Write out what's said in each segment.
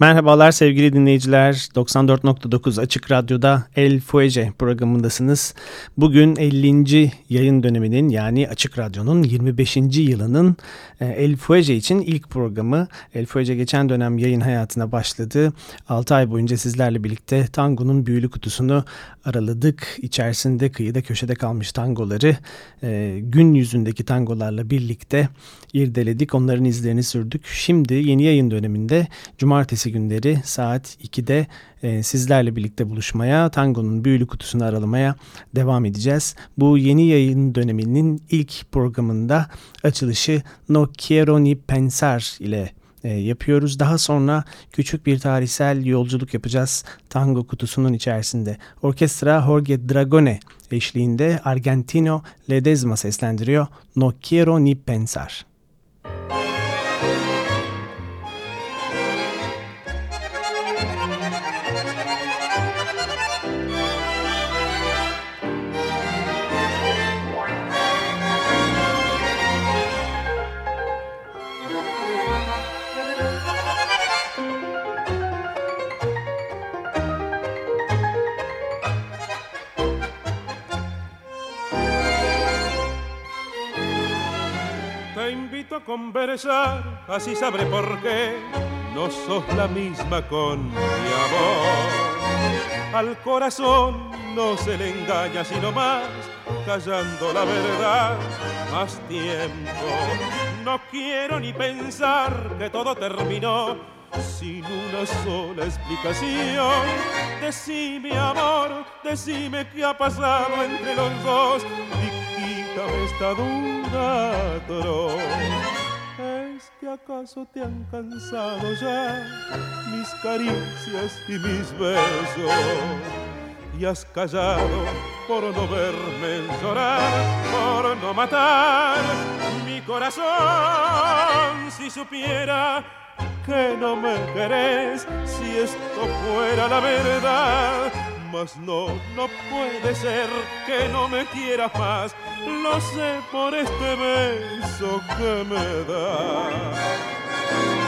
Merhabalar sevgili dinleyiciler. 94.9 Açık Radyo'da El Fuege programındasınız. Bugün 50. yayın döneminin yani Açık Radyo'nun 25. yılının e, El Fuege için ilk programı. El Fuege geçen dönem yayın hayatına başladı. 6 ay boyunca sizlerle birlikte tangonun büyülü kutusunu araladık. İçerisinde kıyıda köşede kalmış tangoları e, gün yüzündeki tangolarla birlikte irdeledik. Onların izlerini sürdük. Şimdi yeni yayın döneminde cumartesi günleri saat 2'de e, sizlerle birlikte buluşmaya, tangonun büyülü kutusunu aralamaya devam edeceğiz. Bu yeni yayın döneminin ilk programında açılışı No Quiero Ni Pensar ile e, yapıyoruz. Daha sonra küçük bir tarihsel yolculuk yapacağız tango kutusunun içerisinde. Orkestra Jorge Dragone eşliğinde Argentino Ledesma seslendiriyor No Quiero Ni Pensar. Conversar, así sabré por qué no sos la misma con mi amor. Al corazón no se le engaña sino más, callando la verdad más tiempo. No quiero ni pensar que todo terminó sin una sola explicación. Decime amor, decime qué ha pasado entre los dos y quítame esta duda atroz que acaso te han cansado ya mis caricias y mis besos. Y has callado por no verme llorar, por no matar mi corazón. Si supiera que no me querés, si esto fuera la verdad, mas no, no puede ser que no me quieras más lo sé por este beso que me da.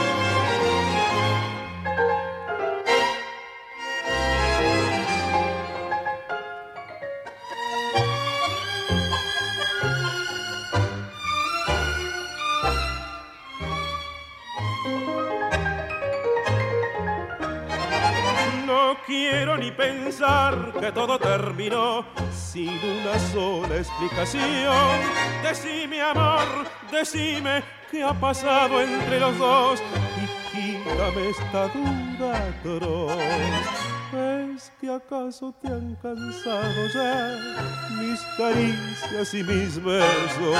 Quiero ni pensar que todo terminó sin una sola explicación. Decime amor, decime qué ha pasado entre los dos y quítame esta duda atroz. ¿Es que acaso te han cansado ya mis caricias y mis besos?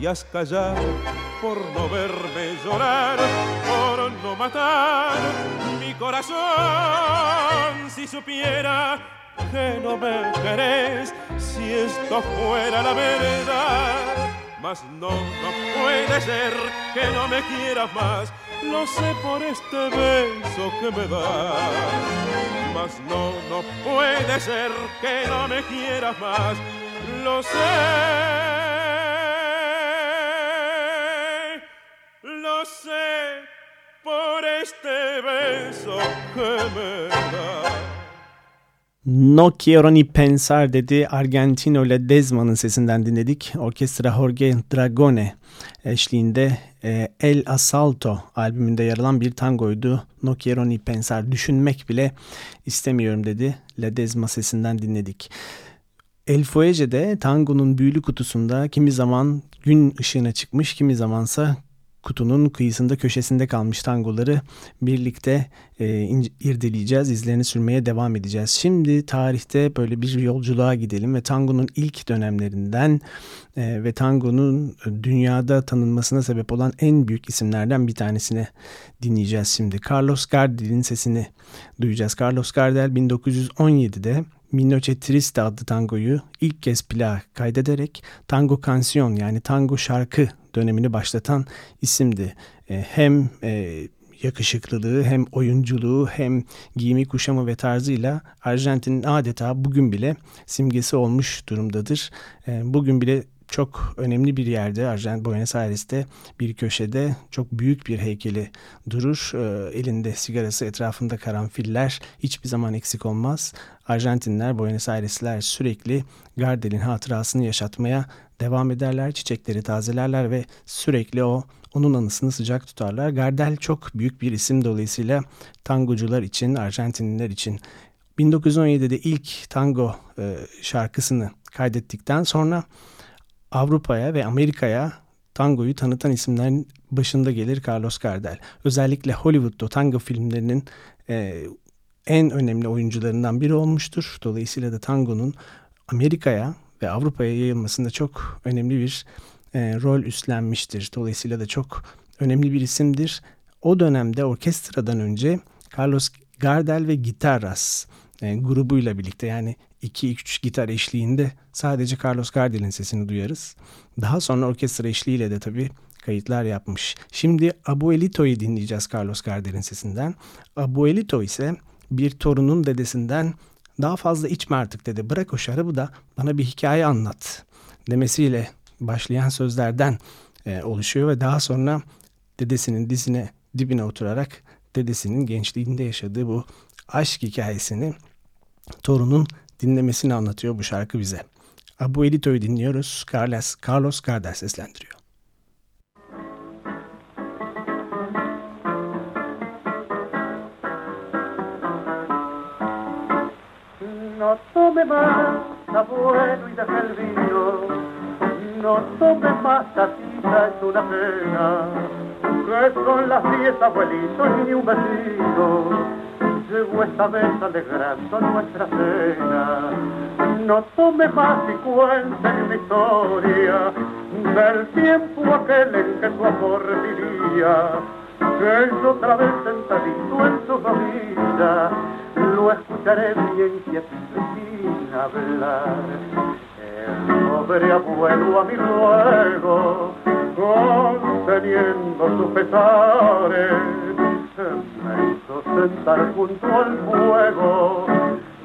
y has callado por no verme llorar, por no matar mi corazón. Si supiera que no me querés, si esto fuera la verdad. Mas no, no puede ser que no me quieras más, lo sé por este beso que me das. Mas no, no puede ser que no me quieras más, lo sé sé por este beso que me da. No quiero ni pensar dedi Argentino ile Desma'nın sesinden dinledik. Orkestra Jorge Dragone eşliğinde e, El Asalto albümünde yer alan bir tangoydu. No quiero ni pensar düşünmek bile istemiyorum dedi. Ledesma sesinden dinledik. El Fuege'de tangonun büyülü kutusunda kimi zaman gün ışığına çıkmış kimi zamansa kutunun kıyısında köşesinde kalmış tangoları birlikte e, irdeleyeceğiz, izlerini sürmeye devam edeceğiz. Şimdi tarihte böyle bir yolculuğa gidelim ve tangonun ilk dönemlerinden e, ve tangonun dünyada tanınmasına sebep olan en büyük isimlerden bir tanesini dinleyeceğiz şimdi. Carlos Gardel'in sesini duyacağız. Carlos Gardel 1917'de Minoche Triste adlı tangoyu ilk kez plağa kaydederek Tango Canción yani tango şarkı dönemini başlatan isimdi. E, hem e, yakışıklılığı hem oyunculuğu hem giyimi kuşamı ve tarzıyla Arjantin'in adeta bugün bile simgesi olmuş durumdadır. E, bugün bile çok önemli bir yerde Arjantin Buenos Aires'te bir köşede çok büyük bir heykeli durur. E, elinde sigarası etrafında karanfiller hiçbir zaman eksik olmaz. Arjantinler, Buenos Airesler sürekli Gardel'in hatırasını yaşatmaya devam ederler. Çiçekleri tazelerler ve sürekli o onun anısını sıcak tutarlar. Gardel çok büyük bir isim dolayısıyla tangocular için, Arjantinliler için 1917'de ilk tango e, şarkısını kaydettikten sonra Avrupa'ya ve Amerika'ya tangoyu tanıtan isimlerin başında gelir Carlos Gardel. Özellikle Hollywood'da tango filmlerinin e, en önemli oyuncularından biri olmuştur. Dolayısıyla da tangonun Amerika'ya ve Avrupa'ya yayılmasında çok önemli bir e, rol üstlenmiştir. Dolayısıyla da çok önemli bir isimdir. O dönemde orkestradan önce Carlos Gardel ve Gitarras e, grubuyla birlikte yani 2-3 gitar eşliğinde sadece Carlos Gardel'in sesini duyarız. Daha sonra orkestra eşliğiyle de tabii kayıtlar yapmış. Şimdi Abuelito'yu dinleyeceğiz Carlos Gardel'in sesinden. Abuelito ise bir torunun dedesinden daha fazla içme artık dedi. Bırak o şarabı da bana bir hikaye anlat demesiyle başlayan sözlerden e, oluşuyor ve daha sonra dedesinin dizine dibine oturarak dedesinin gençliğinde yaşadığı bu aşk hikayesini torunun dinlemesini anlatıyor bu şarkı bize. Abuelito'yu dinliyoruz. Carlos, Carlos Gardel seslendiriyor. No tome más, abuelo, y deja el vino. No tome más, tatita, es una pena. Que son las diez abuelitos ni un vecino. Llegó esta vez alegrando nuestra cena. No tome más y cuente mi historia del tiempo aquel en que su amor vivía. Que yo otra vez sentadito en su rodilla lo escucharé bien quietito sin hablar. El pobre abuelo a mi ruego, conteniendo sus pesares, me hizo sentar junto al fuego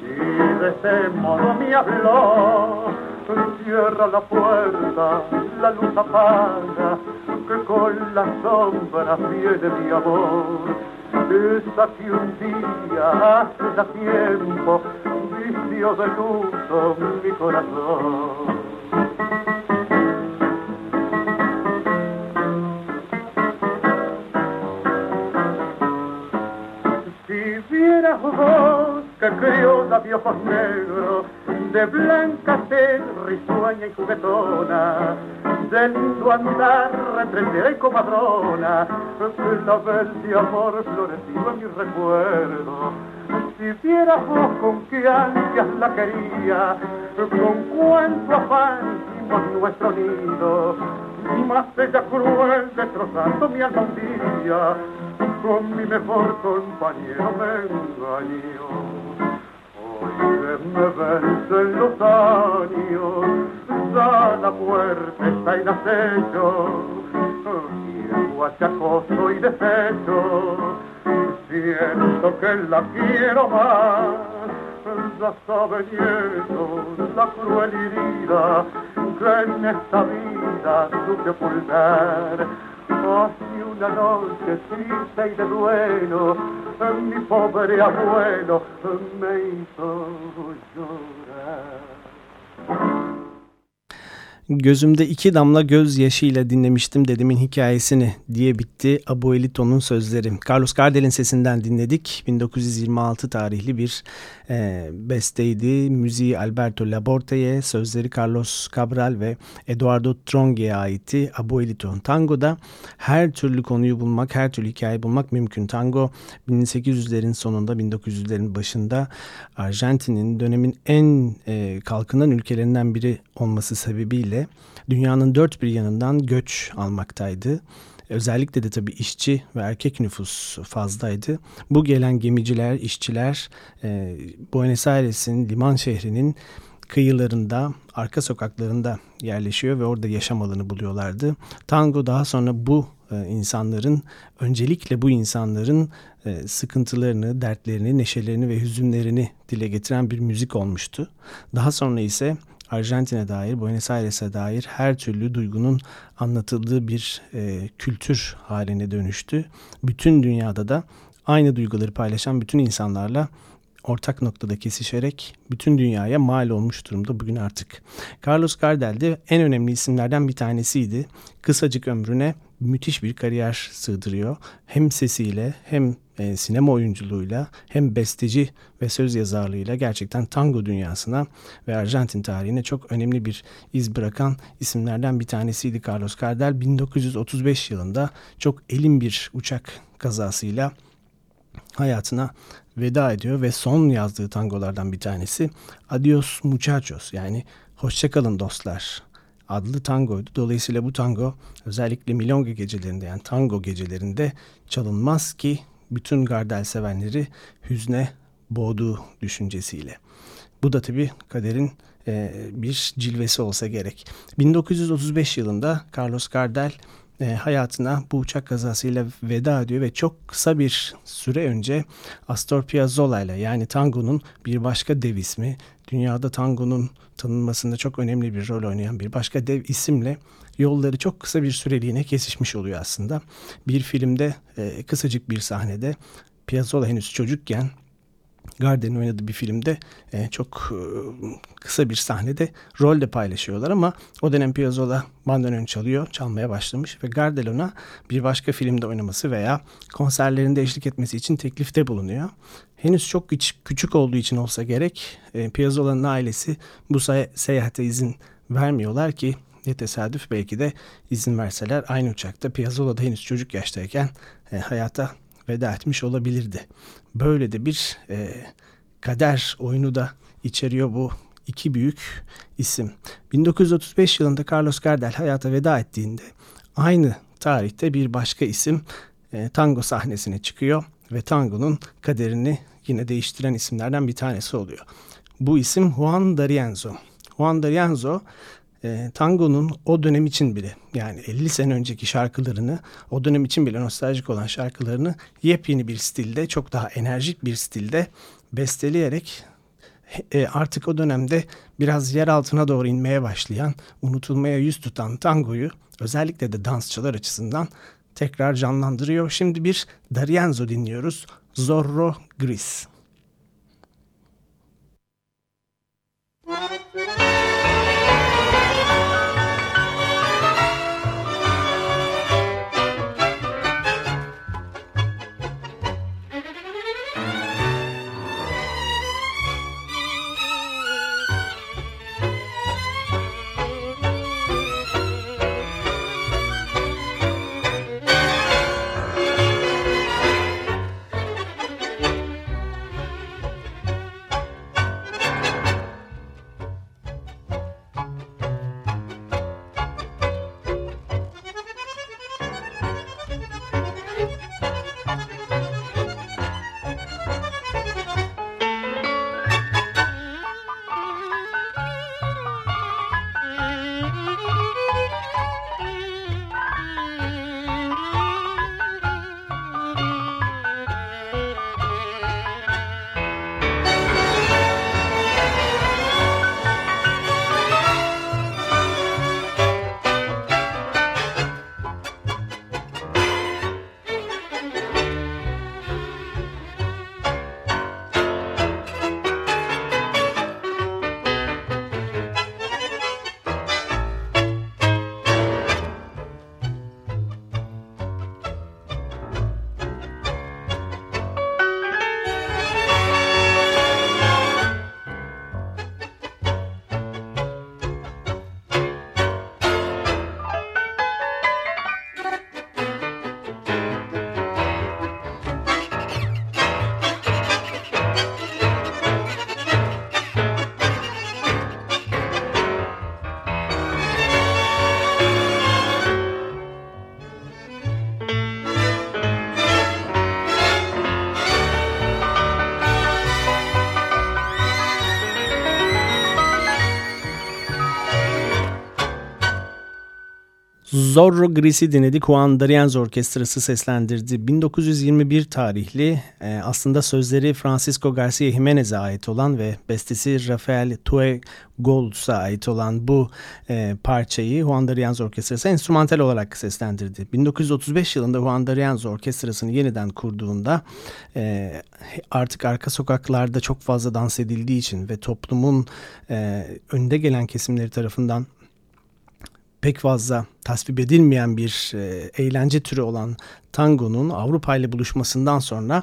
y de ese modo me habló. Cierra la puerta, la luz apaga, que con la sombra viene mi amor esa que un día hace ya tiempo vistió de luto mi corazón. Que criolla de ojos negros, de blanca tez, risueña y juguetona, de lindo andar, retrendera y comadrona, la vez de amor florecido en mi recuerdo. Si vieras vos con qué ansias la quería, con cuánto afán hicimos nuestro nido, más ella cruel destrozando mi alma con mi mejor compañero me engañó. Hoy que me vencen los años, ya la muerte está en acecho, ciego achacoso y deshecho, siento que la quiero más, ya sabe la cruel herida que en esta vida supe ocultar. Hace una noche triste y de duelo, mi pobre abuelo me hizo llorar. Gözümde iki damla gözyaşıyla dinlemiştim dedemin hikayesini diye bitti Abuelito'nun sözleri. Carlos Gardel'in sesinden dinledik. 1926 tarihli bir e, besteydi. Müziği Alberto Laborte'ye, sözleri Carlos Cabral ve Eduardo Tronge'ye aitti. Abuelito Tango'da her türlü konuyu bulmak, her türlü hikaye bulmak mümkün. Tango 1800'lerin sonunda, 1900'lerin başında Arjantin'in dönemin en e, kalkınan ülkelerinden biri olması sebebiyle dünyanın dört bir yanından göç almaktaydı. Özellikle de tabii işçi ve erkek nüfus fazlaydı. Bu gelen gemiciler, işçiler e, Buenos Aires'in liman şehrinin kıyılarında, arka sokaklarında yerleşiyor ve orada yaşam alanı buluyorlardı. Tango daha sonra bu e, insanların, öncelikle bu insanların e, sıkıntılarını, dertlerini, neşelerini ve hüzünlerini dile getiren bir müzik olmuştu. Daha sonra ise Arjantin'e dair, Buenos Aires'e dair her türlü duygunun anlatıldığı bir e, kültür haline dönüştü. Bütün dünyada da aynı duyguları paylaşan bütün insanlarla ortak noktada kesişerek bütün dünyaya mal olmuş durumda bugün artık. Carlos Gardel de en önemli isimlerden bir tanesiydi. Kısacık ömrüne müthiş bir kariyer sığdırıyor. Hem sesiyle hem e, sinema oyunculuğuyla hem besteci ve söz yazarlığıyla gerçekten tango dünyasına ve Arjantin tarihine çok önemli bir iz bırakan isimlerden bir tanesiydi Carlos Gardel. 1935 yılında çok elin bir uçak kazasıyla hayatına veda ediyor ve son yazdığı tangolardan bir tanesi Adios Muchachos yani Hoşçakalın dostlar adlı tangoydu. Dolayısıyla bu tango özellikle milonga gecelerinde yani tango gecelerinde çalınmaz ki bütün Gardel sevenleri hüzne boğduğu düşüncesiyle. Bu da tabii kaderin e, bir cilvesi olsa gerek. 1935 yılında Carlos Gardel e, hayatına bu uçak kazasıyla veda ediyor ve çok kısa bir süre önce Astor Piazzolla ile yani tangonun bir başka dev ismi, dünyada tangonun tanınmasında çok önemli bir rol oynayan bir başka dev isimle yolları çok kısa bir süreliğine kesişmiş oluyor aslında. Bir filmde e, kısacık bir sahnede Piazzolla henüz çocukken Garden'in oynadığı bir filmde e, çok e, kısa bir sahnede rol de paylaşıyorlar ama o dönem Piazzolla bandoneon çalıyor, çalmaya başlamış ve Gardel bir başka filmde oynaması veya konserlerinde eşlik etmesi için teklifte bulunuyor. Henüz çok küçük, küçük olduğu için olsa gerek e, Piazzolla'nın ailesi bu se seyahate izin vermiyorlar ki ne tesadüf belki de izin verseler aynı uçakta Piazzolla da henüz çocuk yaştayken e, hayata veda etmiş olabilirdi. Böyle de bir e, kader oyunu da içeriyor bu iki büyük isim. 1935 yılında Carlos Gardel hayata veda ettiğinde aynı tarihte bir başka isim e, tango sahnesine çıkıyor ve tangonun kaderini yine değiştiren isimlerden bir tanesi oluyor. Bu isim Juan D'Arienzo. Juan D'Arienzo e, tangonun o dönem için bile yani 50 sene önceki şarkılarını o dönem için bile nostaljik olan şarkılarını yepyeni bir stilde çok daha enerjik bir stilde besteleyerek e, artık o dönemde biraz yer altına doğru inmeye başlayan unutulmaya yüz tutan tangoyu özellikle de dansçılar açısından tekrar canlandırıyor. Şimdi bir Darienzo dinliyoruz. Zorro Gris. Zorro Gris'i dinledik. Juan D'Arienzo Orkestrası seslendirdi. 1921 tarihli e, aslında sözleri Francisco Garcia Jimenez'e ait olan ve bestesi Rafael Tue Golds'a ait olan bu e, parçayı Juan D'Arienzo Orkestrası enstrümantal olarak seslendirdi. 1935 yılında Juan D'Arienzo Orkestrası'nı yeniden kurduğunda e, artık arka sokaklarda çok fazla dans edildiği için ve toplumun e, önde gelen kesimleri tarafından pek fazla tasvip edilmeyen bir e, eğlence türü olan tangonun Avrupa ile buluşmasından sonra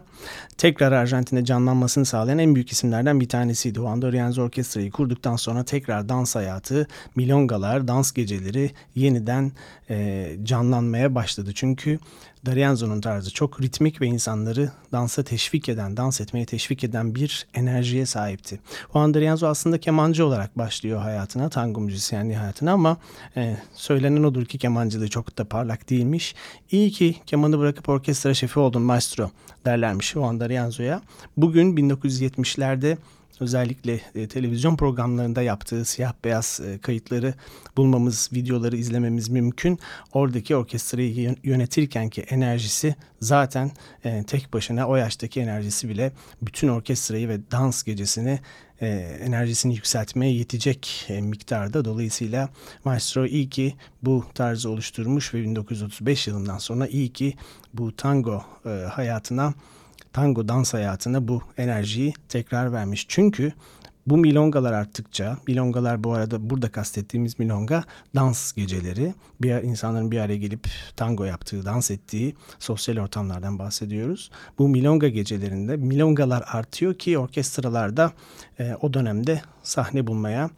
tekrar Arjantin'de canlanmasını sağlayan en büyük isimlerden bir tanesiydi. Juan D'Orienzo Orkestra'yı kurduktan sonra tekrar dans hayatı, milongalar, dans geceleri yeniden e, canlanmaya başladı. Çünkü D'Arienzo'nun tarzı çok ritmik ve insanları dansa teşvik eden, dans etmeye teşvik eden bir enerjiye sahipti. Juan D'Arienzo aslında kemancı olarak başlıyor hayatına, tango müzisyenliği hayatına ama e, söylenen odur ki kemancılığı çok da parlak değilmiş. İyi ki kemanı bırakıp orkestra şefi oldun maestro derlermiş Juan D'Arienzo'ya. Bugün 1970'lerde özellikle e, televizyon programlarında yaptığı siyah beyaz e, kayıtları bulmamız, videoları izlememiz mümkün. Oradaki orkestrayı yönetirken ki enerjisi zaten e, tek başına o yaştaki enerjisi bile bütün orkestrayı ve dans gecesini e, enerjisini yükseltmeye yetecek e, miktarda. Dolayısıyla Maestro iyi ki bu tarzı oluşturmuş ve 1935 yılından sonra iyi ki bu tango e, hayatına tango dans hayatına bu enerjiyi tekrar vermiş. Çünkü bu milongalar arttıkça, milongalar bu arada burada kastettiğimiz milonga dans geceleri. Bir insanların bir araya gelip tango yaptığı, dans ettiği sosyal ortamlardan bahsediyoruz. Bu milonga gecelerinde milongalar artıyor ki orkestralarda e, o dönemde sahne bulmaya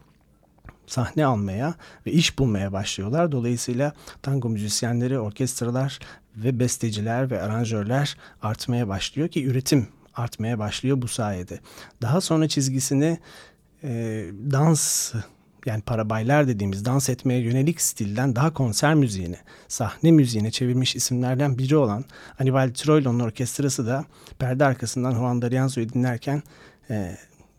sahne almaya ve iş bulmaya başlıyorlar. Dolayısıyla tango müzisyenleri, orkestralar ve besteciler ve aranjörler artmaya başlıyor ki üretim artmaya başlıyor bu sayede. Daha sonra çizgisini e, dans yani parabaylar dediğimiz dans etmeye yönelik stilden daha konser müziğine, sahne müziğine çevirmiş isimlerden biri olan Anibal Troilo'nun orkestrası da perde arkasından Juan D'Arienzo'yu dinlerken e,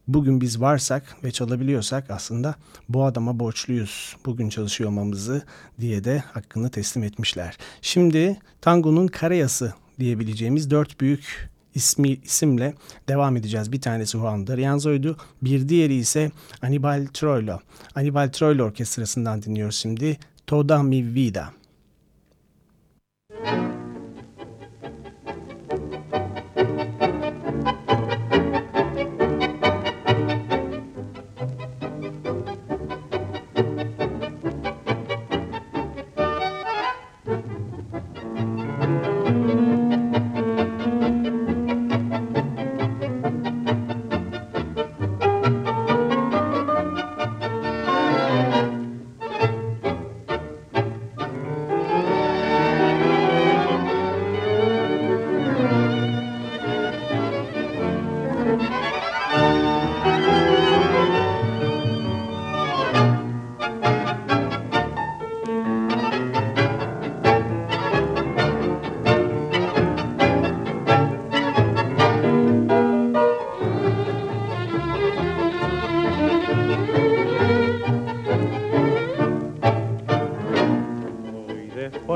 bugün biz varsak ve çalabiliyorsak aslında bu adama borçluyuz bugün çalışıyor olmamızı diye de hakkını teslim etmişler. Şimdi tangonun karayası diyebileceğimiz dört büyük ismi isimle devam edeceğiz. Bir tanesi Juan D'Arienzo'ydu. Bir diğeri ise Anibal Troilo. Anibal Troilo Orkestrası'ndan dinliyoruz şimdi. Toda mi vida.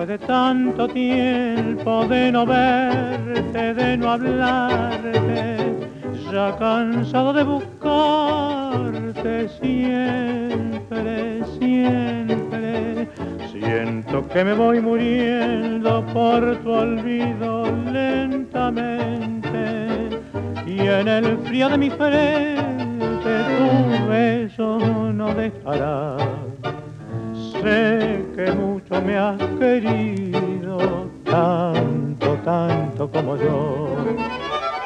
Tanto tiempo de no verte, de no hablarte, ya cansado de buscarte siempre, siempre. Siento que me voy muriendo por tu olvido lentamente y en el frío de mi frente tu beso no dejará. Sé que mucho me has querido, tanto, tanto como yo.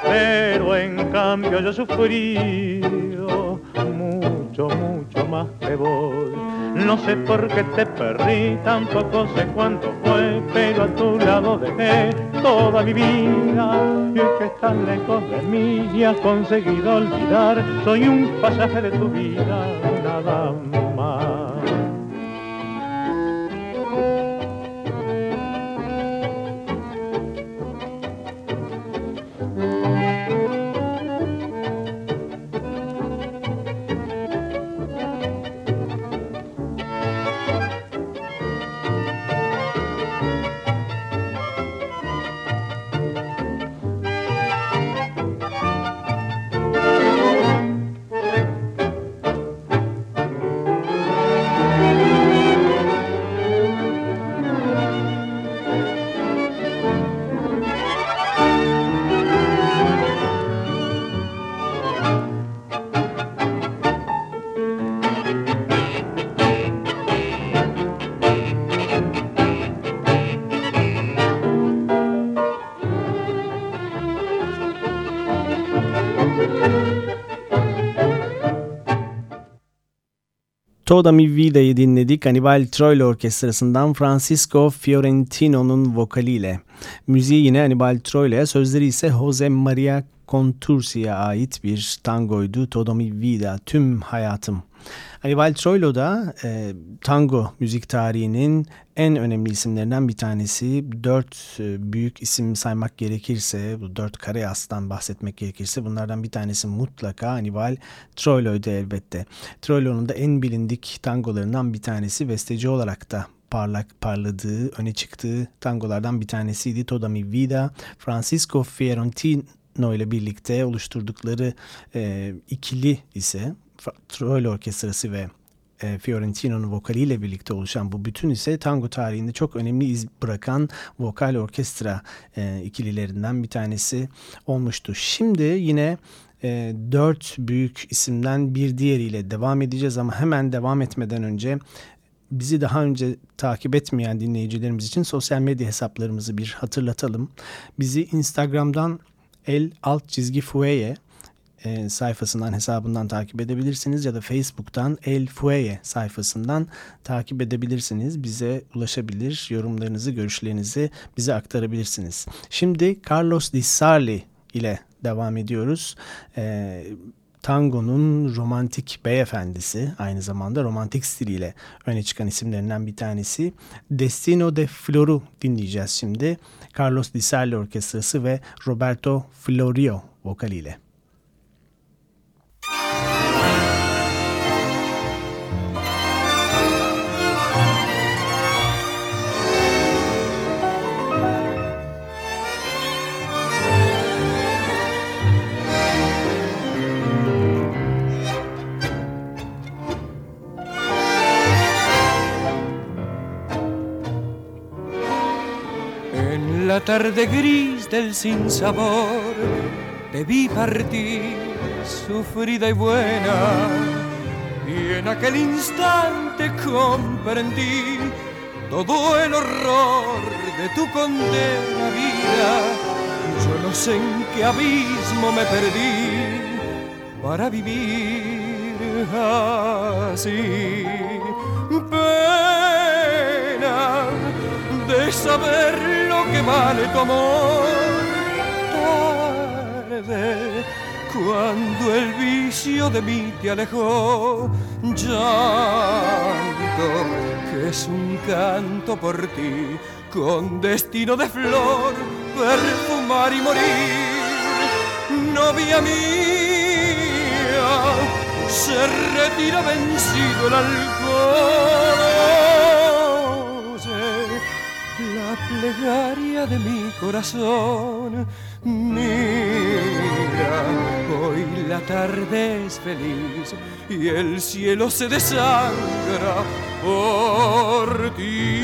Pero en cambio yo he sufrido mucho, mucho más que vos. No sé por qué te perdí, tampoco sé cuánto fue, pero a tu lado dejé toda mi vida. Y es que estás lejos de mí y has conseguido olvidar, soy un pasaje de tu vida, nada más. Toda Mi Vida'yı dinledik. Hannibal Troilo Orkestrası'ndan Francisco Fiorentino'nun vokaliyle. Müziği yine Hannibal Troilo'ya, sözleri ise Jose Maria Contursi'ye ait bir tangoydu. Toda Mi Vida, tüm hayatım. Hannibal Troilo da e, tango müzik tarihinin en önemli isimlerinden bir tanesi. Dört e, büyük isim saymak gerekirse, bu dört kare aslan bahsetmek gerekirse bunlardan bir tanesi mutlaka Hannibal Troilo'ydu elbette. Troilo'nun da en bilindik tangolarından bir tanesi besteci olarak da parlak parladığı, öne çıktığı tangolardan bir tanesiydi. Toda mi vida, Francisco Fiorentino ile birlikte oluşturdukları e, ikili ise Troilo Orkestrası ve e, Fiorentino'nun vokaliyle birlikte oluşan bu bütün ise tango tarihinde çok önemli iz bırakan vokal orkestra e, ikililerinden bir tanesi olmuştu. Şimdi yine e, dört büyük isimden bir diğeriyle devam edeceğiz ama hemen devam etmeden önce bizi daha önce takip etmeyen dinleyicilerimiz için sosyal medya hesaplarımızı bir hatırlatalım. Bizi Instagram'dan el alt çizgi fueye e, sayfasından hesabından takip edebilirsiniz ya da Facebook'tan El Fueye sayfasından takip edebilirsiniz. Bize ulaşabilir, yorumlarınızı, görüşlerinizi bize aktarabilirsiniz. Şimdi Carlos Di Sarli ile devam ediyoruz. E, tangonun romantik beyefendisi aynı zamanda romantik stiliyle öne çıkan isimlerinden bir tanesi. Destino de Flor'u dinleyeceğiz şimdi. Carlos Di Sarli Orkestrası ve Roberto Florio vokaliyle. La tarde gris del sinsabor te vi partir sufrida y buena y en aquel instante comprendí todo el horror de tu condena vida. Yo no sé en qué abismo me perdí para vivir así. Pena saber que vale tu amor. Tarde, cuando el vicio de mí te alejó, llanto, que es un canto por ti, con destino de flor, perfumar y morir. Novia mía, se retira vencido el alcohol plegaria de mi corazón. Mira, hoy la tarde es feliz y el cielo se desangra por ti.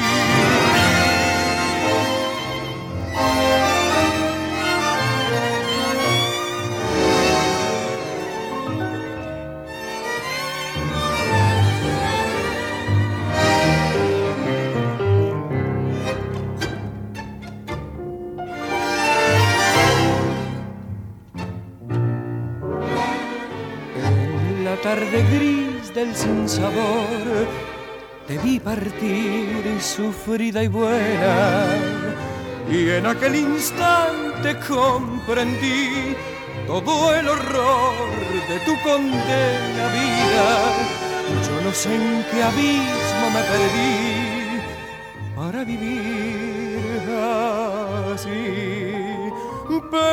Sufrida y buena, y en aquel instante comprendí todo el horror de tu condena vida. Yo no sé en qué abismo me perdí para vivir así. Pena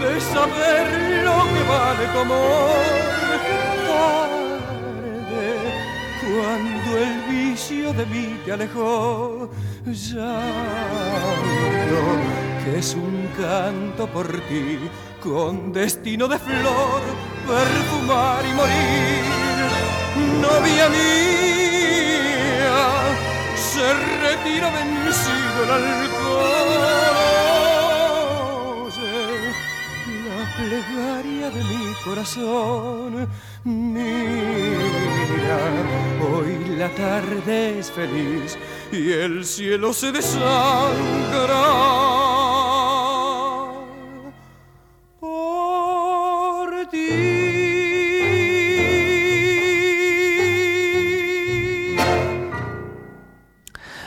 de saber que vale tu cuando el vicio de mí te alejó, ya que es un canto por ti, con destino de flor, perfumar y morir. Novia mía, se retira vencido el alcohol plegaria de mi corazón. Mira, la tarde es feliz y el cielo se desangra.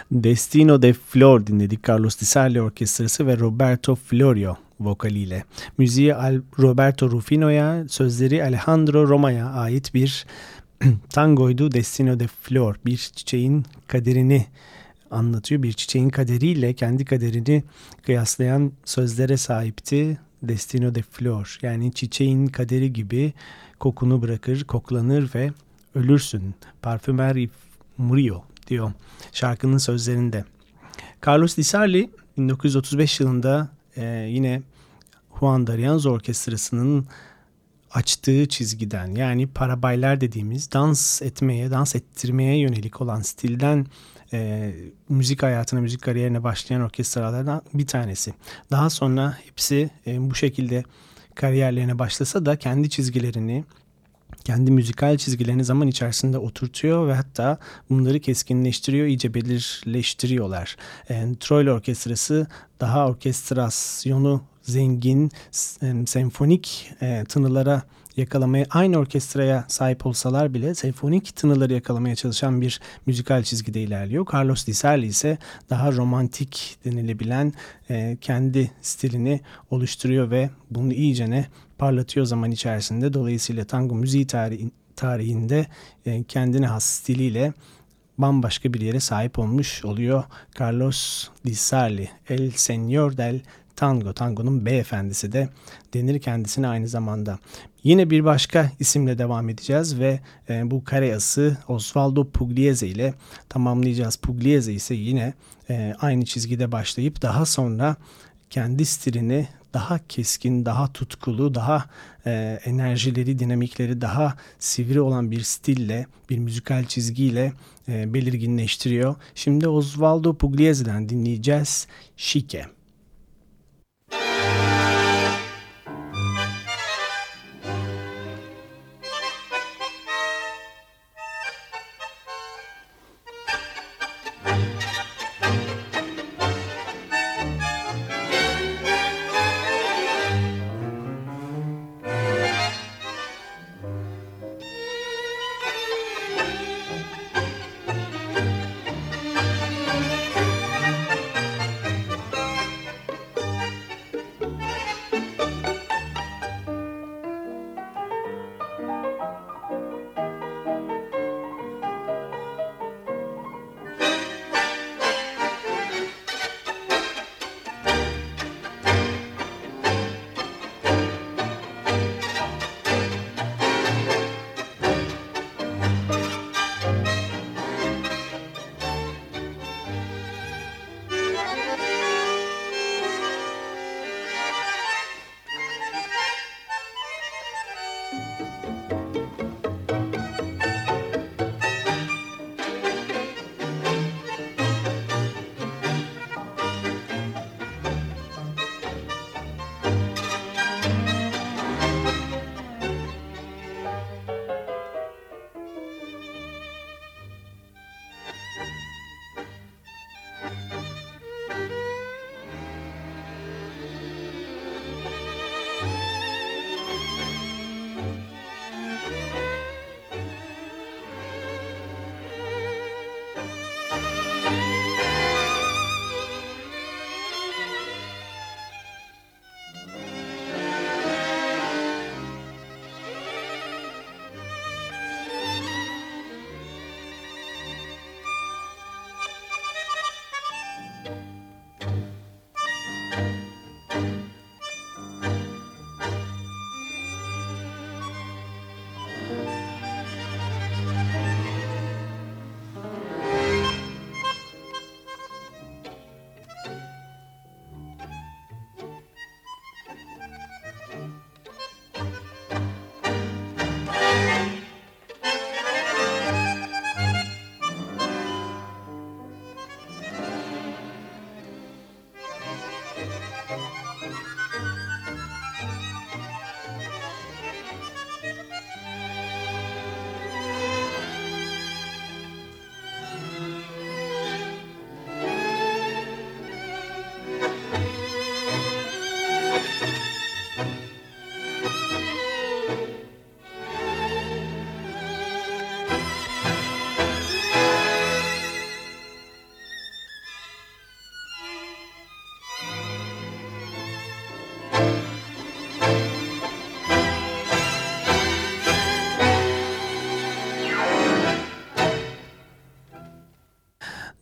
Destino de Flor dinledik Carlos Di Sarli Orkestrası ve Roberto Florio vokaliyle. Müziği Roberto Rufino'ya, e sözleri Alejandro Roma'ya ait bir tangoydu. Destino de Flor, bir çiçeğin kaderini anlatıyor. Bir çiçeğin kaderiyle kendi kaderini kıyaslayan sözlere sahipti. Destino de Flor yani çiçeğin kaderi gibi kokunu bırakır, koklanır ve ölürsün. Parfümer Murillo diyor şarkının sözlerinde. Carlos Di Sarli 1935 yılında e, yine Juan D'Arienzo Orkestrası'nın açtığı çizgiden yani parabaylar dediğimiz dans etmeye, dans ettirmeye yönelik olan stilden e, müzik hayatına, müzik kariyerine başlayan orkestralardan bir tanesi. Daha sonra hepsi e, bu şekilde kariyerlerine başlasa da kendi çizgilerini, kendi müzikal çizgilerini zaman içerisinde oturtuyor ve hatta bunları keskinleştiriyor, iyice belirleştiriyorlar. E, Troil Orkestrası daha orkestrasyonu zengin, senfonik e, tınılara yakalamaya aynı orkestraya sahip olsalar bile senfonik tınıları yakalamaya çalışan bir müzikal çizgide ilerliyor. Carlos Di Sarli ise daha romantik denilebilen e, kendi stilini oluşturuyor ve bunu iyicene parlatıyor zaman içerisinde. Dolayısıyla tango müziği tarihi, tarihinde e, kendine has stiliyle bambaşka bir yere sahip olmuş oluyor. Carlos Di Sarli, El Señor del Tango, tangonun beyefendisi de denir kendisine aynı zamanda. Yine bir başka isimle devam edeceğiz ve e, bu kareyası Osvaldo Pugliese ile tamamlayacağız. Pugliese ise yine e, aynı çizgide başlayıp daha sonra kendi stilini daha keskin, daha tutkulu, daha e, enerjileri, dinamikleri daha sivri olan bir stille, bir müzikal çizgiyle e, belirginleştiriyor. Şimdi Osvaldo Pugliese'den dinleyeceğiz Şike.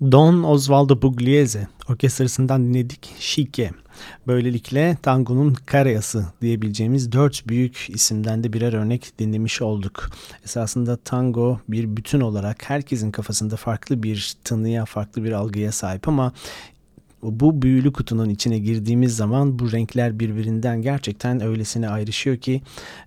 Don Osvaldo Pugliese orkestrasından dinledik Şike. Böylelikle tangonun karayası diyebileceğimiz dört büyük isimden de birer örnek dinlemiş olduk. Esasında tango bir bütün olarak herkesin kafasında farklı bir tınıya, farklı bir algıya sahip ama bu büyülü kutunun içine girdiğimiz zaman bu renkler birbirinden gerçekten öylesine ayrışıyor ki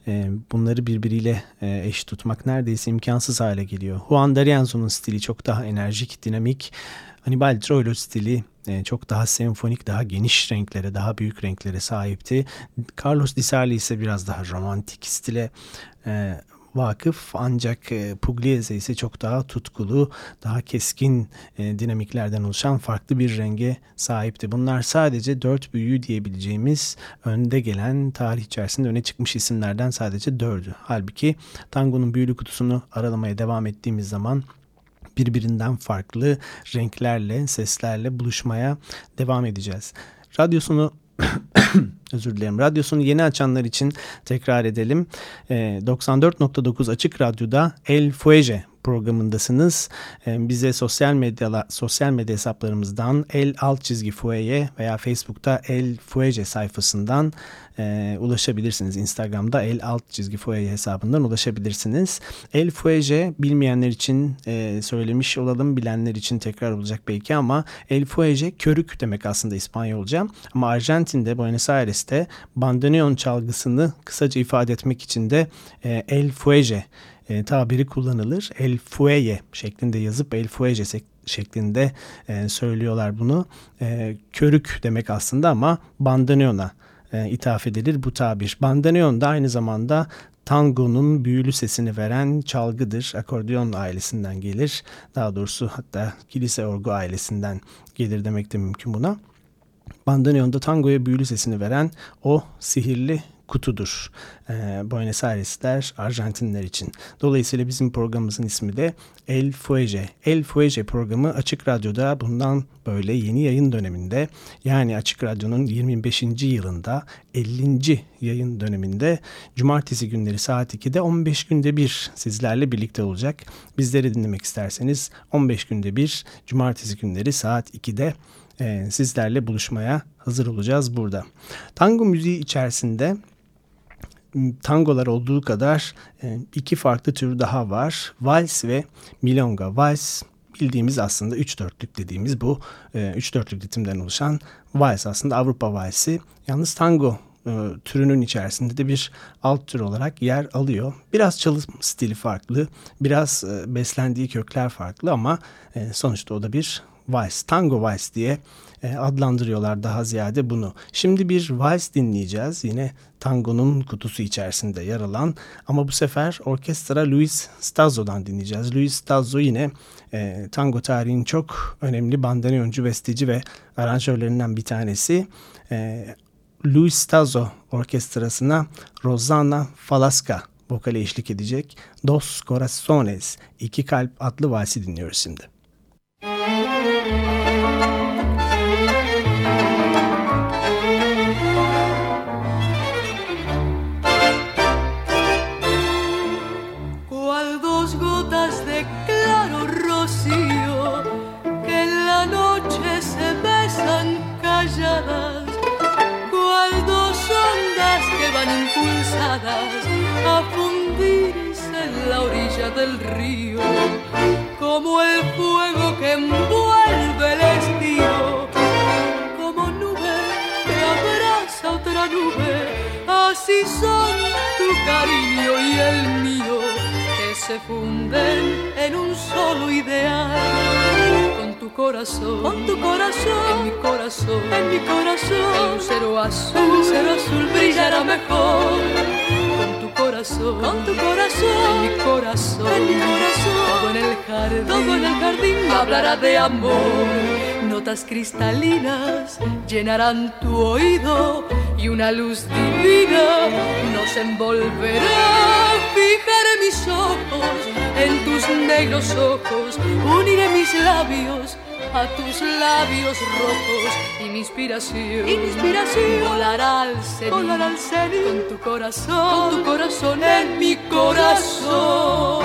e, bunları birbiriyle e, eş tutmak neredeyse imkansız hale geliyor. Juan D'Arienzo'nun stili çok daha enerjik, dinamik. Hannibal Troilo stili e, çok daha senfonik, daha geniş renklere, daha büyük renklere sahipti. Carlos Di Sarli ise biraz daha romantik stile e, vakıf ancak e, Pugliese ise çok daha tutkulu, daha keskin e, dinamiklerden oluşan farklı bir renge sahipti. Bunlar sadece dört büyüğü diyebileceğimiz önde gelen tarih içerisinde öne çıkmış isimlerden sadece dördü. Halbuki tangonun büyülü kutusunu aralamaya devam ettiğimiz zaman birbirinden farklı renklerle, seslerle buluşmaya devam edeceğiz. Radyosunu özür dilerim. Radyosunu yeni açanlar için tekrar edelim. E, ee, 94.9 Açık Radyo'da El Fuege programındasınız. E, bize sosyal medya sosyal medya hesaplarımızdan El Alt Çizgi Fuege veya Facebook'ta El Fuege sayfasından e, ulaşabilirsiniz. Instagram'da El Alt Çizgi Fuege hesabından ulaşabilirsiniz. El Fuege bilmeyenler için e, söylemiş olalım. Bilenler için tekrar olacak belki ama El Fuege körük demek aslında İspanyolca. Ama Arjantin'de Buenos Aires'te bandoneon çalgısını kısaca ifade etmek için de e, El Fuege e, tabiri kullanılır. El Fuege şeklinde yazıp El Fuege şeklinde e, söylüyorlar bunu. E, körük demek aslında ama bandoneona e, ithaf edilir bu tabir. Bandoneon da aynı zamanda tangonun büyülü sesini veren çalgıdır. Akordeon ailesinden gelir. Daha doğrusu hatta kilise orgu ailesinden gelir demek de mümkün buna. Bandoneon'da tangoya büyülü sesini veren o sihirli kutudur. E, Buenos Airesler Arjantinler için. Dolayısıyla bizim programımızın ismi de El Fuege. El Fuege programı Açık Radyo'da bundan böyle yeni yayın döneminde yani Açık Radyo'nun 25. yılında 50. yayın döneminde cumartesi günleri saat 2'de 15 günde bir sizlerle birlikte olacak. Bizleri dinlemek isterseniz 15 günde bir cumartesi günleri saat 2'de e, sizlerle buluşmaya hazır olacağız burada. Tango müziği içerisinde tangolar olduğu kadar e, iki farklı tür daha var. Vals ve milonga. Vals bildiğimiz aslında üç dörtlük dediğimiz bu e, üç dörtlük ritimden oluşan vals aslında Avrupa valsi. Yalnız tango e, türünün içerisinde de bir alt tür olarak yer alıyor. Biraz çalım stili farklı, biraz beslendiği kökler farklı ama sonuçta o da bir vals, tango vals diye e, adlandırıyorlar daha ziyade bunu. Şimdi bir vals dinleyeceğiz. Yine tangonun kutusu içerisinde yer alan ama bu sefer orkestra Luis Stazzo'dan dinleyeceğiz. Luis Stazzo yine e, tango tarihinin çok önemli bandoneoncu, besteci ve aranjörlerinden bir tanesi. E, Luis Stazzo orkestrasına Rosanna Falasca vokale eşlik edecek Dos Corazones, iki Kalp adlı valsi dinliyoruz şimdi. Del río, como el fuego que envuelve el estío, como nube que abraza otra nube, así son tu cariño y el mío, que se funden en un solo ideal tu corazón, con tu corazón, en mi corazón, en mi corazón, el lucero azul, el lucero azul brillará mejor. Con tu corazón, con tu corazón, en mi corazón, en mi corazón, todo en el jardín, todo en el jardín hablará de amor. Notas cristalinas llenarán tu oído y una luz divina nos envolverá. Fijaré mis ojos en tus negros ojos, uniré mis labios a tus labios rojos y mi inspiración, inspiración volará al cenit, volará al con tu corazón, con tu corazón en mi corazón.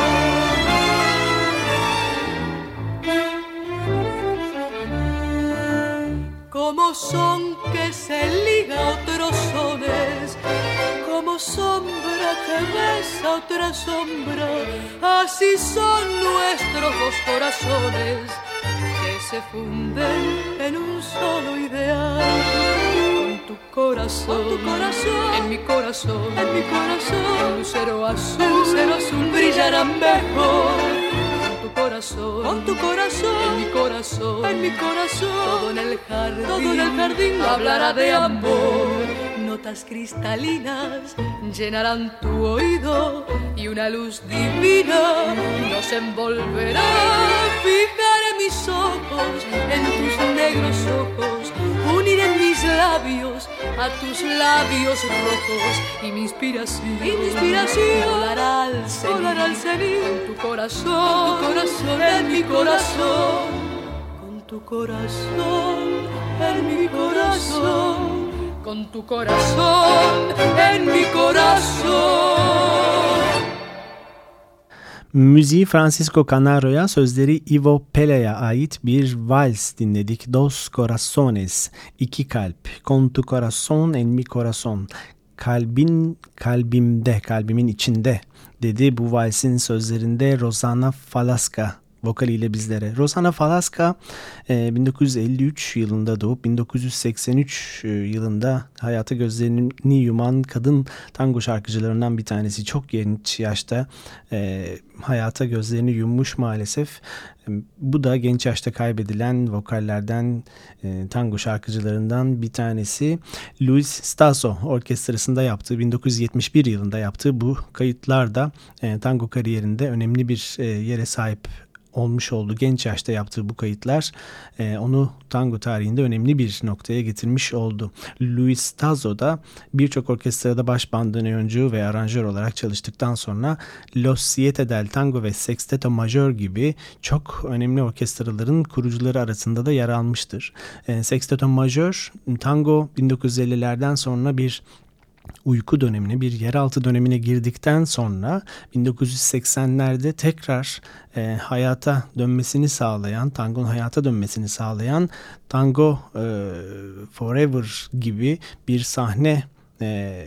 como son que se liga a otros soles, como sombra que besa otra sombra, así son nuestros dos corazones se funden en un solo ideal. Con tu corazón, tu corazón, en mi corazón, en mi corazón, un lucero azul, un lucero azul brillarán mejor. Corazón, con tu corazón, en mi corazón, en mi corazón, todo en el jardín, todo en el jardín hablará de amor. Notas cristalinas llenarán tu oído y una luz divina nos envolverá. Fijaré mis ojos en tus negros ojos uniré mis labios a tus labios rojos y mi inspiración, y mi inspiración volará al cenit, con tu corazón, tu corazón en mi corazón, con tu corazón en mi corazón, con tu corazón en mi corazón. Müziği Francisco Canaro'ya, sözleri Ivo Pele'ye ait bir vals dinledik. Dos Corazones, iki kalp. Con tu corazón en mi corazón. Kalbin kalbimde, kalbimin içinde dedi bu valsin sözlerinde Rosana Falaska vokaliyle bizlere. Rosanna Falaska 1953 e, yılında doğup 1983 e, yılında hayata gözlerini yuman kadın tango şarkıcılarından bir tanesi. Çok genç yaşta e, hayata gözlerini yummuş maalesef. Bu da genç yaşta kaybedilen vokallerden, tango şarkıcılarından bir tanesi. Luis Staso orkestrasında yaptığı 1971 yılında yaptığı bu kayıtlar da tango kariyerinde önemli bir yere sahip olmuş oldu. Genç yaşta yaptığı bu kayıtlar e, onu tango tarihinde önemli bir noktaya getirmiş oldu. Luis Tazo da birçok orkestrada baş bandoneoncu ve aranjör olarak çalıştıktan sonra Los Siete del Tango ve Sexteto Major gibi çok önemli orkestraların kurucuları arasında da yer almıştır. E, Sexteto Major tango 1950'lerden sonra bir uyku dönemine bir yeraltı dönemine girdikten sonra 1980'lerde tekrar e, hayata dönmesini sağlayan, tangonun hayata dönmesini sağlayan Tango e, Forever gibi bir sahne e,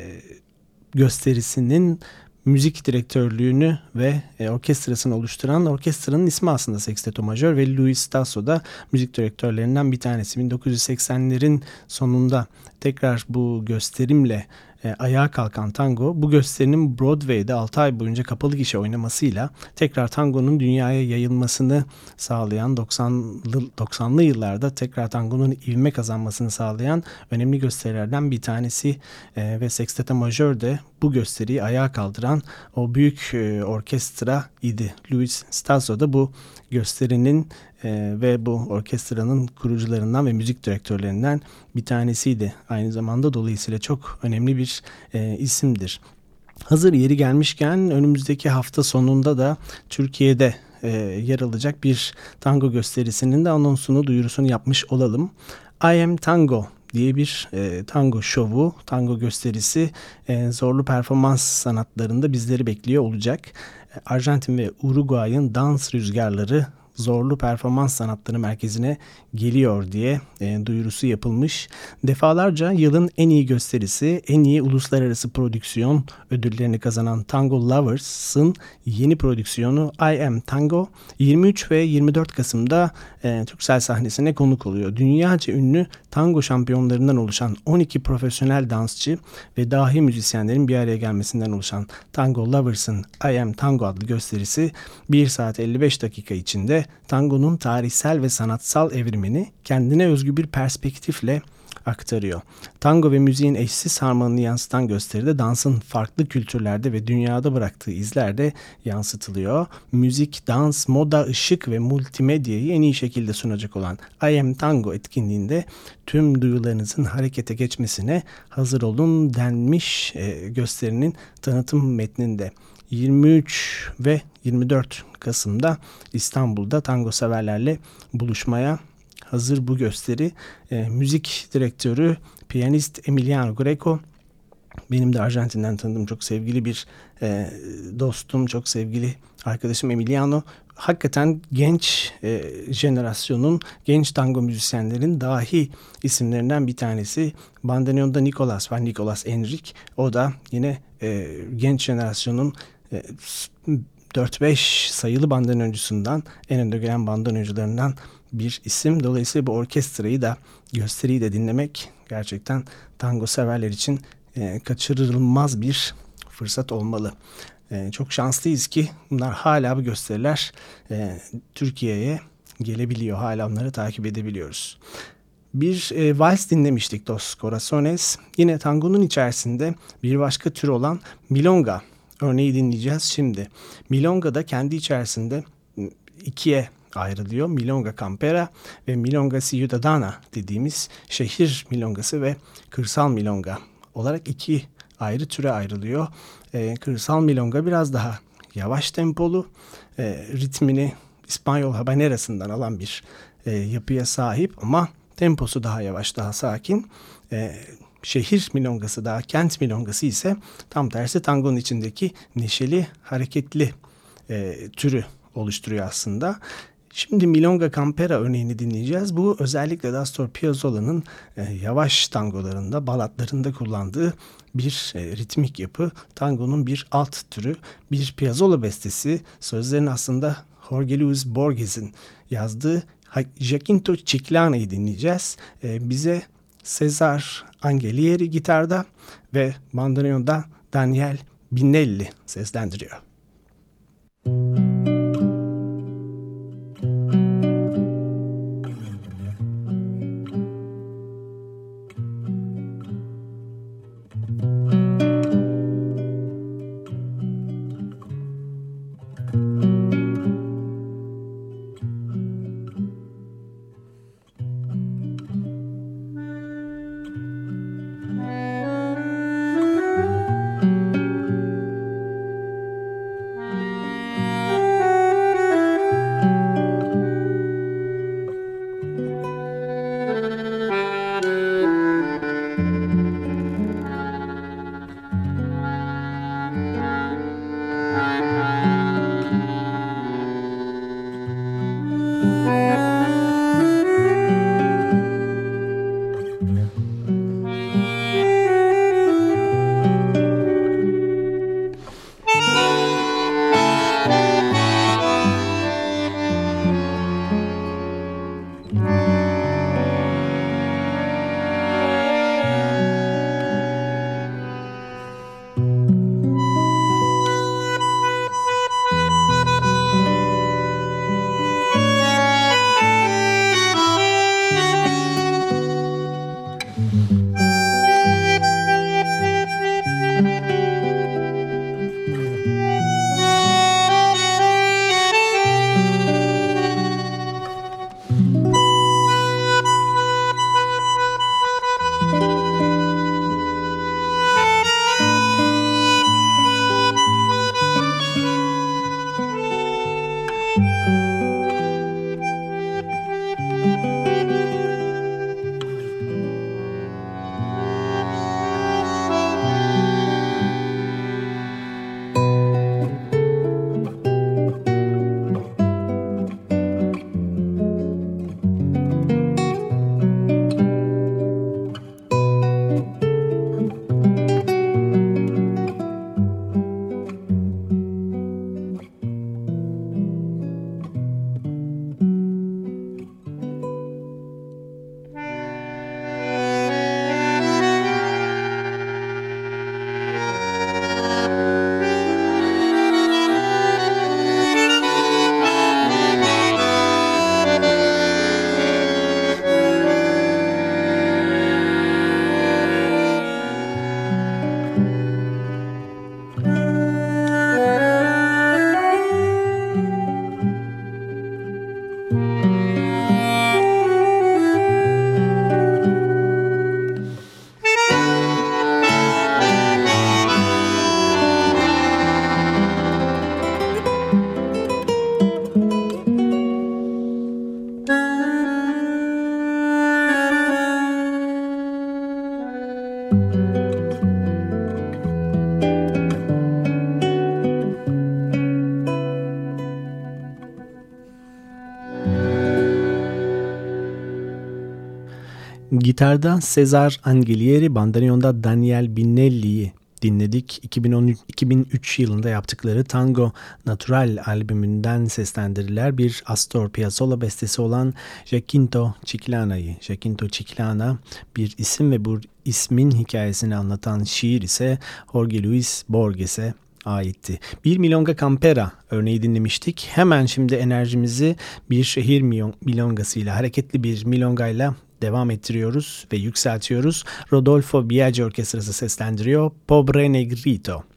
gösterisinin müzik direktörlüğünü ve e, orkestrasını oluşturan orkestranın ismi aslında Sexteto Major ve Luis Tasso da müzik direktörlerinden bir tanesi. 1980'lerin sonunda tekrar bu gösterimle e, ayağa kalkan tango bu gösterinin Broadway'de 6 ay boyunca kapalı gişe oynamasıyla tekrar tangonun dünyaya yayılmasını sağlayan 90'lı 90'lı yıllarda tekrar tangonun ivme kazanmasını sağlayan önemli gösterilerden bir tanesi e, ve Sexteta Major de bu gösteriyi ayağa kaldıran o büyük e, orkestra idi. Louis Stasio da bu gösterinin e, ve bu orkestranın kurucularından ve müzik direktörlerinden bir tanesiydi. Aynı zamanda dolayısıyla çok önemli bir e, isimdir. Hazır yeri gelmişken önümüzdeki hafta sonunda da Türkiye'de e, yer alacak bir tango gösterisinin de anonsunu duyurusunu yapmış olalım. I Am Tango diye bir e, tango şovu, tango gösterisi e, zorlu performans sanatlarında bizleri bekliyor olacak. Arjantin ve Uruguay'ın dans rüzgarları zorlu performans sanatları merkezine geliyor diye e, duyurusu yapılmış. Defalarca yılın en iyi gösterisi, en iyi uluslararası prodüksiyon ödüllerini kazanan Tango Lovers'ın yeni prodüksiyonu I Am Tango 23 ve 24 Kasım'da e, Türksel sahnesine konuk oluyor. Dünyaca ünlü tango şampiyonlarından oluşan 12 profesyonel dansçı ve dahi müzisyenlerin bir araya gelmesinden oluşan Tango Lovers'ın I Am Tango adlı gösterisi 1 saat 55 dakika içinde tangonun tarihsel ve sanatsal evrimini kendine özgü bir perspektifle aktarıyor. Tango ve müziğin eşsiz harmanını yansıtan gösteride dansın farklı kültürlerde ve dünyada bıraktığı izler de yansıtılıyor. Müzik, dans, moda, ışık ve multimedyayı en iyi şekilde sunacak olan I Am Tango etkinliğinde tüm duyularınızın harekete geçmesine hazır olun denmiş e, gösterinin tanıtım metninde. 23 ve 24 Kasım'da İstanbul'da tango severlerle buluşmaya hazır bu gösteri. E, müzik direktörü piyanist Emiliano Greco benim de Arjantin'den tanıdığım çok sevgili bir e, dostum, çok sevgili arkadaşım Emiliano hakikaten genç e, jenerasyonun, genç tango müzisyenlerin dahi isimlerinden bir tanesi. Bandoneon'da Nicolas var, Nicolas Enrik. O da yine e, genç jenerasyonun e, 4-5 sayılı bandoneoncusundan, en önde gelen bandoneoncularından bir isim. Dolayısıyla bu orkestrayı da gösteriyi de dinlemek gerçekten tango severler için e, kaçırılmaz bir fırsat olmalı. E, çok şanslıyız ki bunlar hala bu gösteriler e, Türkiye'ye gelebiliyor. Hala onları takip edebiliyoruz. Bir e, vals dinlemiştik Dos Corazones. Yine tangonun içerisinde bir başka tür olan milonga örneği dinleyeceğiz şimdi. Milonga da kendi içerisinde ikiye ayrılıyor. Milonga Campera ve Milonga Ciudadana dediğimiz şehir milongası ve kırsal milonga olarak iki ayrı türe ayrılıyor. E, kırsal milonga biraz daha yavaş tempolu, e, ritmini İspanyol habanerasından alan bir e, yapıya sahip ama temposu daha yavaş, daha sakin. E, şehir milongası daha kent milongası ise tam tersi tangonun içindeki neşeli, hareketli e, türü oluşturuyor aslında. Şimdi Milonga Campera örneğini dinleyeceğiz. Bu özellikle Astor Piazzolla'nın e, yavaş tangolarında, balatlarında kullandığı bir e, ritmik yapı. Tangonun bir alt türü, bir Piazzolla bestesi. Sözlerin aslında Jorge Luis Borges'in yazdığı Jacinto Chiclana'yı dinleyeceğiz. E, bize Cesar Angelieri gitarda ve bandoneonda Daniel Binelli seslendiriyor. Gitarda Cesar Angelieri, bandoneonda Daniel Binelli'yi dinledik. 2013, 2003 yılında yaptıkları Tango Natural albümünden seslendiriler. Bir Astor Piazzolla bestesi olan Jacinto Chiclana'yı. Jacinto Chiclana bir isim ve bu ismin hikayesini anlatan şiir ise Jorge Luis Borges'e aitti. Bir Milonga Campera örneği dinlemiştik. Hemen şimdi enerjimizi bir şehir milongasıyla, hareketli bir milongayla devam ettiriyoruz ve yükseltiyoruz. Rodolfo Biaggi Orkestrası seslendiriyor. Pobre Negrito.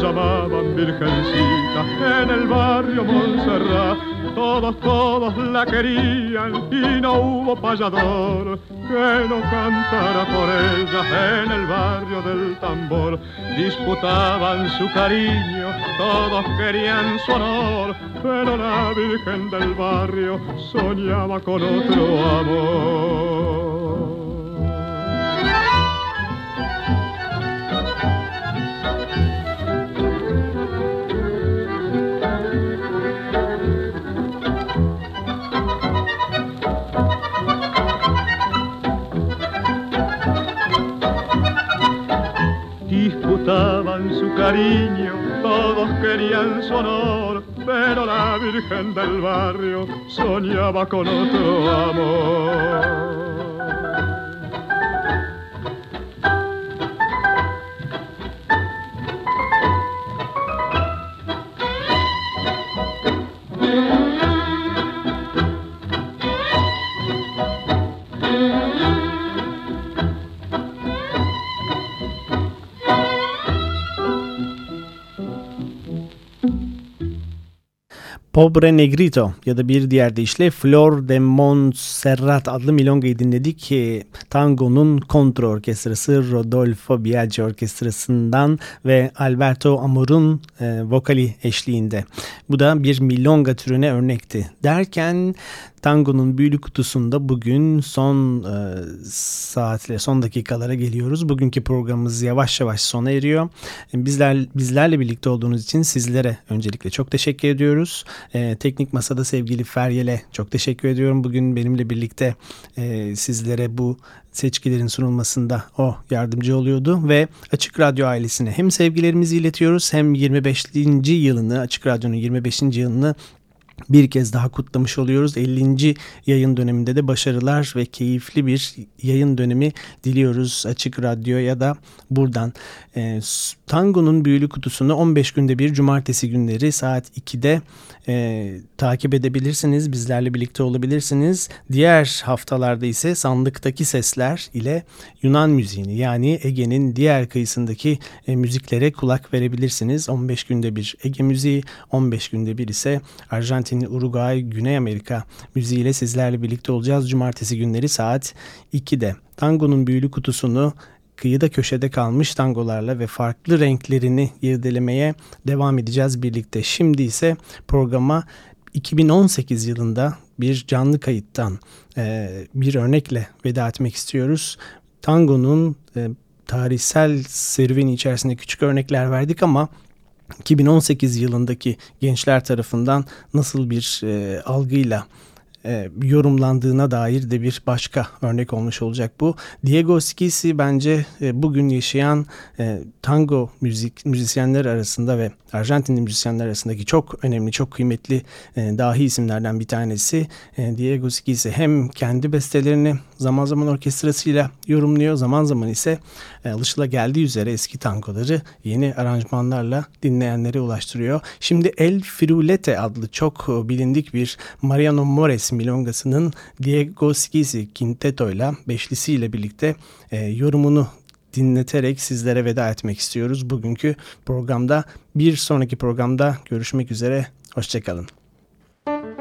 Llamaban virgencita en el barrio Montserrat. Todos, todos la querían y no hubo payador que no cantara por ella en el barrio del tambor. Disputaban su cariño, todos querían su honor, pero la Virgen del barrio soñaba con otro amor. Cariño, todos querían su honor, pero la Virgen del barrio soñaba con otro amor. Pobre Negrito ya da bir diğer deyişle Flor de Montserrat adlı milongayı dinledik. Tango'nun kontro orkestrası Rodolfo Biaggi orkestrasından ve Alberto Amor'un e, vokali eşliğinde. Bu da bir milonga türüne örnekti. Derken Tango'nun büyülü kutusunda bugün son e, saatle son dakikalara geliyoruz. Bugünkü programımız yavaş yavaş sona eriyor. Bizler bizlerle birlikte olduğunuz için sizlere öncelikle çok teşekkür ediyoruz. E, teknik masada sevgili Feryal'e çok teşekkür ediyorum. Bugün benimle birlikte e, sizlere bu seçkilerin sunulmasında o yardımcı oluyordu ve Açık Radyo ailesine hem sevgilerimizi iletiyoruz hem 25. yılını Açık Radyo'nun 25. yılını bir kez daha kutlamış oluyoruz. 50. yayın döneminde de başarılar ve keyifli bir yayın dönemi diliyoruz Açık Radyo ya da buradan. E, Tango'nun büyülü kutusunu 15 günde bir cumartesi günleri saat 2'de e, takip edebilirsiniz. Bizlerle birlikte olabilirsiniz. Diğer haftalarda ise sandıktaki sesler ile Yunan müziğini yani Ege'nin diğer kıyısındaki e, müziklere kulak verebilirsiniz. 15 günde bir Ege müziği, 15 günde bir ise Arjantin, Uruguay, Güney Amerika müziğiyle sizlerle birlikte olacağız. Cumartesi günleri saat 2'de. Tango'nun büyülü kutusunu kıyıda köşede kalmış tangolarla ve farklı renklerini irdelemeye devam edeceğiz birlikte. Şimdi ise programa 2018 yılında bir canlı kayıttan e, bir örnekle veda etmek istiyoruz. Tango'nun e, tarihsel serüveni içerisinde küçük örnekler verdik ama 2018 yılındaki gençler tarafından nasıl bir e, algıyla e, yorumlandığına dair de bir başka örnek olmuş olacak bu. Diego Skisi bence e, bugün yaşayan e, tango müzik müzisyenler arasında ve Arjantinli müzisyenler arasındaki çok önemli, çok kıymetli e, dahi isimlerden bir tanesi. E, Diego Skisi hem kendi bestelerini zaman zaman orkestrasıyla yorumluyor, zaman zaman ise e, geldiği üzere eski tangoları yeni aranjmanlarla dinleyenlere ulaştırıyor. Şimdi El Firulete adlı çok bilindik bir Mariano Mores milongasının Diego Skisi Quinteto ile beşlisiyle birlikte e, yorumunu dinleterek sizlere veda etmek istiyoruz. Bugünkü programda bir sonraki programda görüşmek üzere. Hoşçakalın. El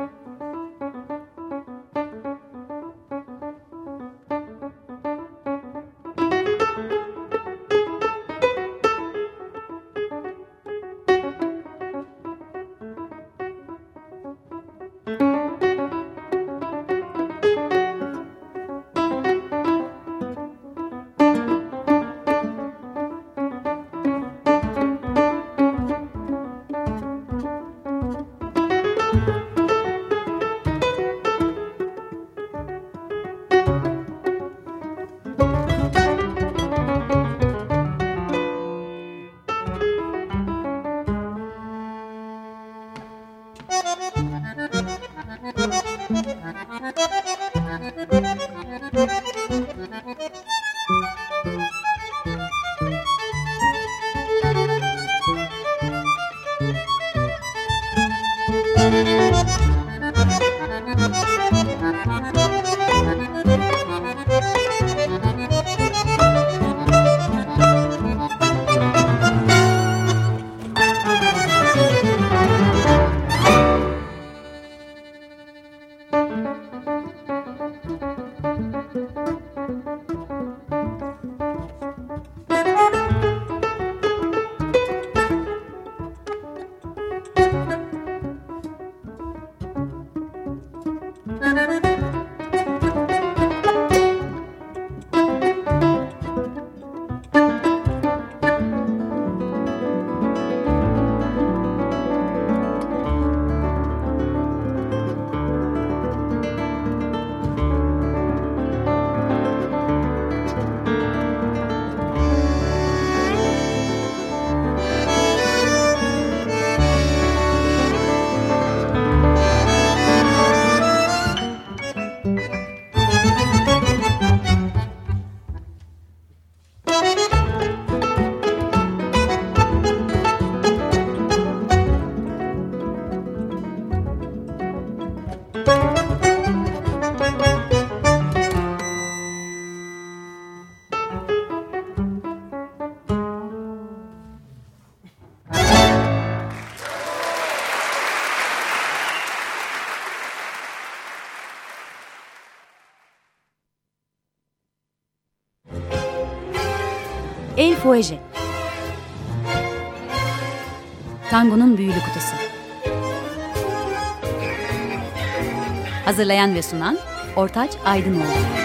Fuege Tango'nun büyülü kutusu Hazırlayan ve sunan Ortaç Aydınoğlu